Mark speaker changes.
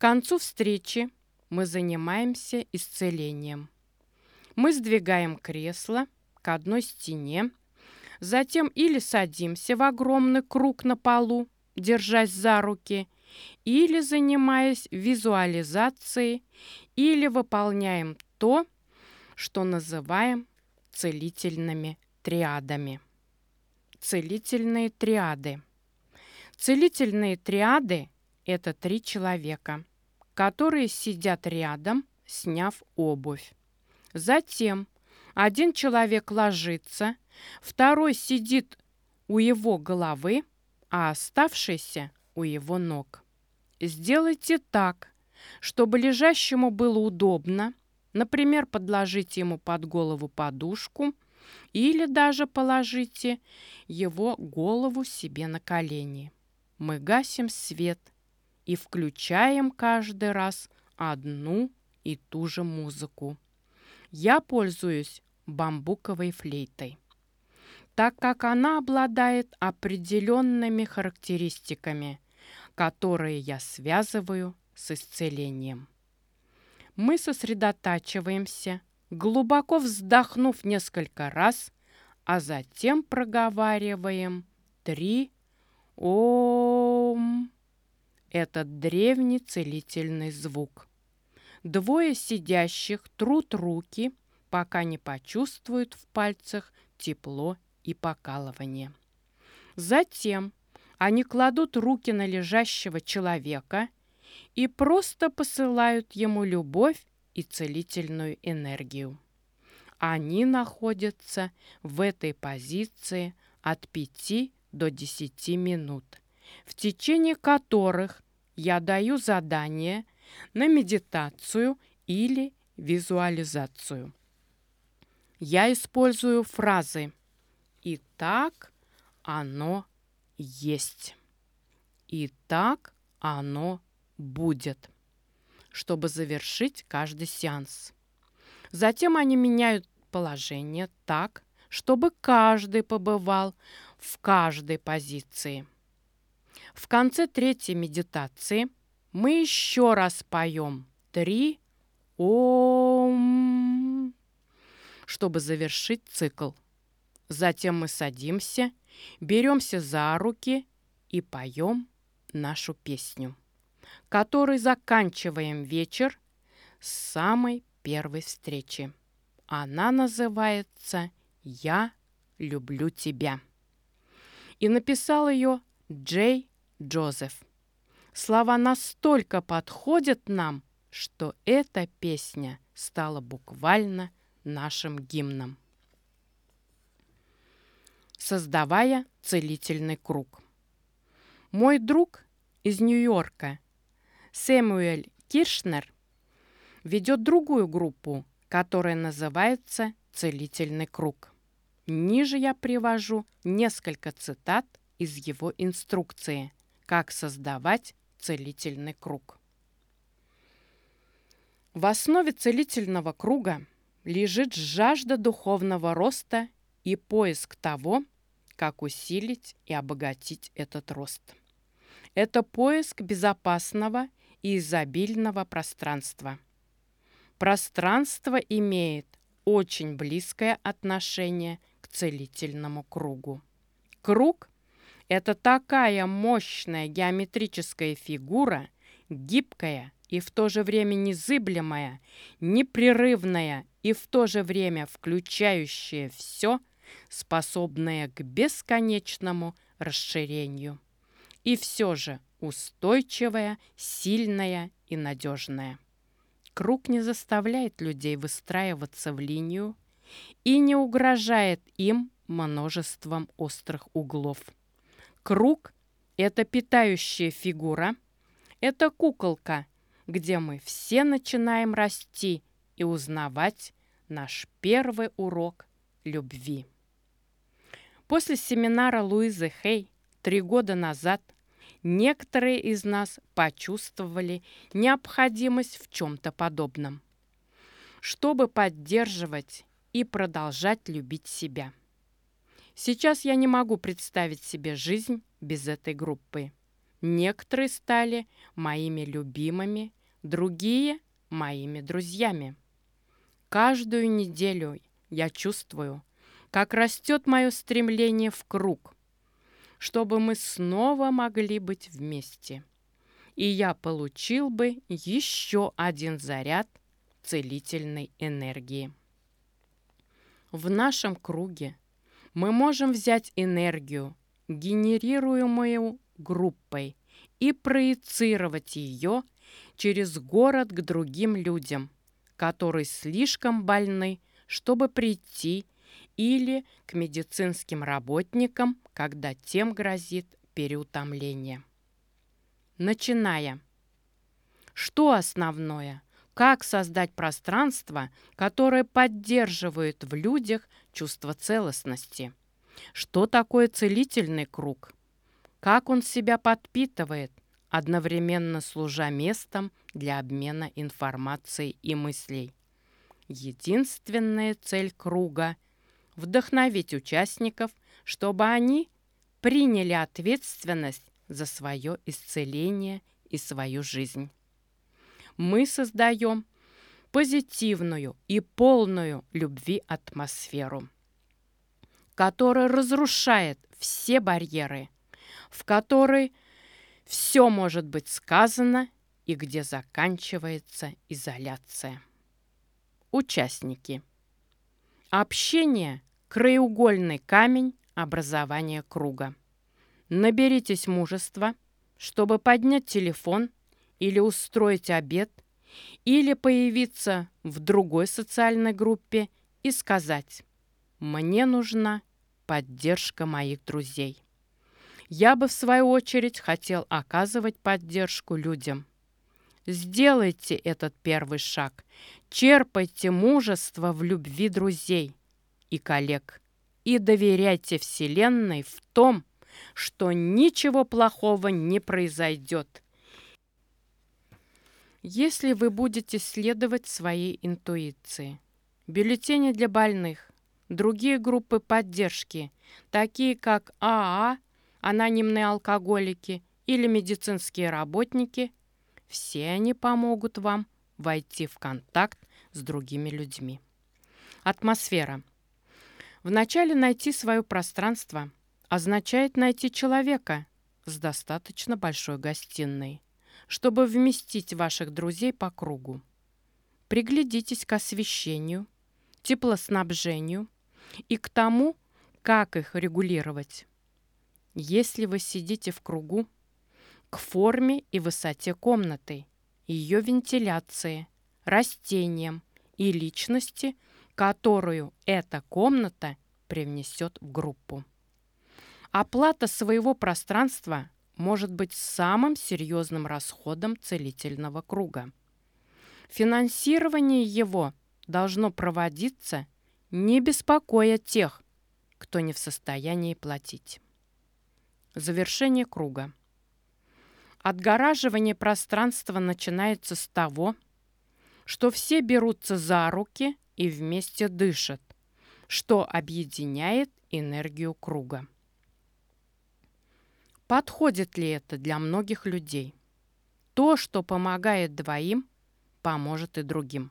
Speaker 1: концу встречи мы занимаемся исцелением. Мы сдвигаем кресло к одной стене, затем или садимся в огромный круг на полу, держась за руки, или занимаясь визуализацией, или выполняем то, что называем целительными триадами. Целительные триады. Целительные триады – это три человека, которые сидят рядом, сняв обувь. Затем один человек ложится, второй сидит у его головы, а оставшийся у его ног. Сделайте так, чтобы лежащему было удобно, например, подложите ему под голову подушку или даже положите его голову себе на колени. Мы гасим свет и включаем каждый раз одну и ту же музыку. Я пользуюсь бамбуковой флейтой, так как она обладает определенными характеристиками, которые я связываю с исцелением. Мы сосредотачиваемся, глубоко вздохнув несколько раз, а затем проговариваем три «Ом». Этот древний целительный звук. Двое сидящих трут руки, пока не почувствуют в пальцах тепло и покалывание. Затем они кладут руки на лежащего человека и просто посылают ему любовь и целительную энергию. Они находятся в этой позиции от 5 до 10 минут, в течение которых я даю задание – на медитацию или визуализацию. Я использую фразы «И так оно есть», «И так оно будет», чтобы завершить каждый сеанс. Затем они меняют положение так, чтобы каждый побывал в каждой позиции. В конце третьей медитации – мы еще раз поем три ом, чтобы завершить цикл. Затем мы садимся, беремся за руки и поем нашу песню, которой заканчиваем вечер с самой первой встречи. Она называется «Я люблю тебя». И написал ее Джей Джозеф. Слова настолько подходят нам, что эта песня стала буквально нашим гимном. Создавая целительный круг. Мой друг из Нью-Йорка, Сэмюэль Киршнер, ведет другую группу, которая называется «Целительный круг». Ниже я привожу несколько цитат из его инструкции «Как создавать целительный круг. В основе целительного круга лежит жажда духовного роста и поиск того, как усилить и обогатить этот рост. Это поиск безопасного и изобильного пространства. Пространство имеет очень близкое отношение к целительному кругу. Круг это такая мощная геометрическая фигура, гибкая и в то же время незыблемая, непрерывная и в то же время включающая все, способная к бесконечному расширению. И все же устойчивая, сильная и надежная. Круг не заставляет людей выстраиваться в линию и не угрожает им множеством острых углов. Круг – это питающая фигура, это куколка, где мы все начинаем расти и узнавать наш первый урок любви. После семинара Луизы Хей три года назад некоторые из нас почувствовали необходимость в чем-то подобном, чтобы поддерживать и продолжать любить себя – Сейчас я не могу представить себе жизнь без этой группы. Некоторые стали моими любимыми, другие – моими друзьями. Каждую неделю я чувствую, как растет мое стремление в круг, чтобы мы снова могли быть вместе. И я получил бы еще один заряд целительной энергии. В нашем круге мы можем взять энергию, генерируемую группой, и проецировать ее через город к другим людям, которые слишком больны, чтобы прийти, или к медицинским работникам, когда тем грозит переутомление. Начиная. Что основное? Как создать пространство, которое поддерживает в людях чувство целостности? Что такое целительный круг? Как он себя подпитывает, одновременно служа местом для обмена информацией и мыслей? Единственная цель круга – вдохновить участников, чтобы они приняли ответственность за свое исцеление и свою жизнь мы создаем позитивную и полную любви атмосферу, которая разрушает все барьеры, в которой все может быть сказано и где заканчивается изоляция. Участники. Общение – краеугольный камень образования круга. Наберитесь мужества, чтобы поднять телефон – или устроить обед, или появиться в другой социальной группе и сказать «Мне нужна поддержка моих друзей». Я бы, в свою очередь, хотел оказывать поддержку людям. Сделайте этот первый шаг. Черпайте мужество в любви друзей и коллег. И доверяйте Вселенной в том, что ничего плохого не произойдет. Если вы будете следовать своей интуиции. Бюллетени для больных, другие группы поддержки, такие как АА, анонимные алкоголики или медицинские работники, все они помогут вам войти в контакт с другими людьми. Атмосфера. Вначале найти свое пространство означает найти человека с достаточно большой гостиной чтобы вместить ваших друзей по кругу. Приглядитесь к освещению, теплоснабжению и к тому, как их регулировать. Если вы сидите в кругу, к форме и высоте комнаты, ее вентиляции, растениям и личности, которую эта комната привнесет в группу. Оплата своего пространства может быть самым серьезным расходом целительного круга. Финансирование его должно проводиться, не беспокоя тех, кто не в состоянии платить. Завершение круга. Отгораживание пространства начинается с того, что все берутся за руки и вместе дышат, что объединяет энергию круга. Подходит ли это для многих людей? То, что помогает двоим, поможет и другим.